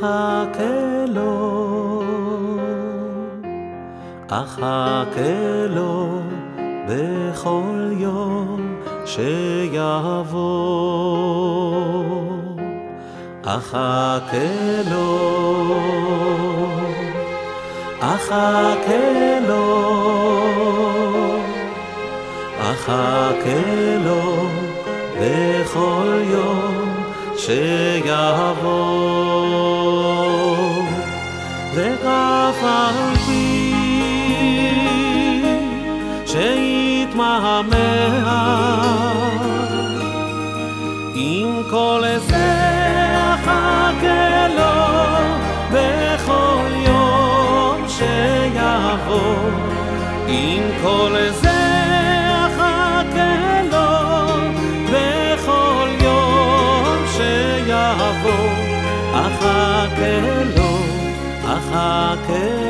אחכה לו, אחכה לו בכל יום שיבוא, אחכה לו, אחכה לו, אחכה לו בכל יום שיבוא. לעבור עם כל זה אחת ולא בכל יום שיעבור אחת ולא אחת ולא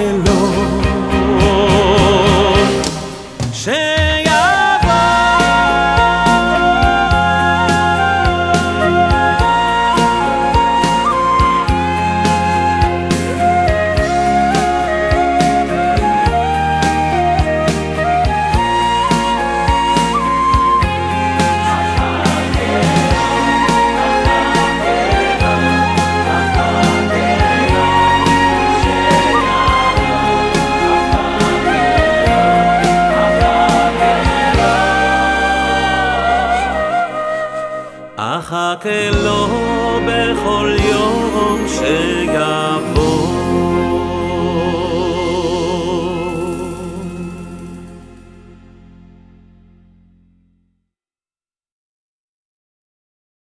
hello. que lo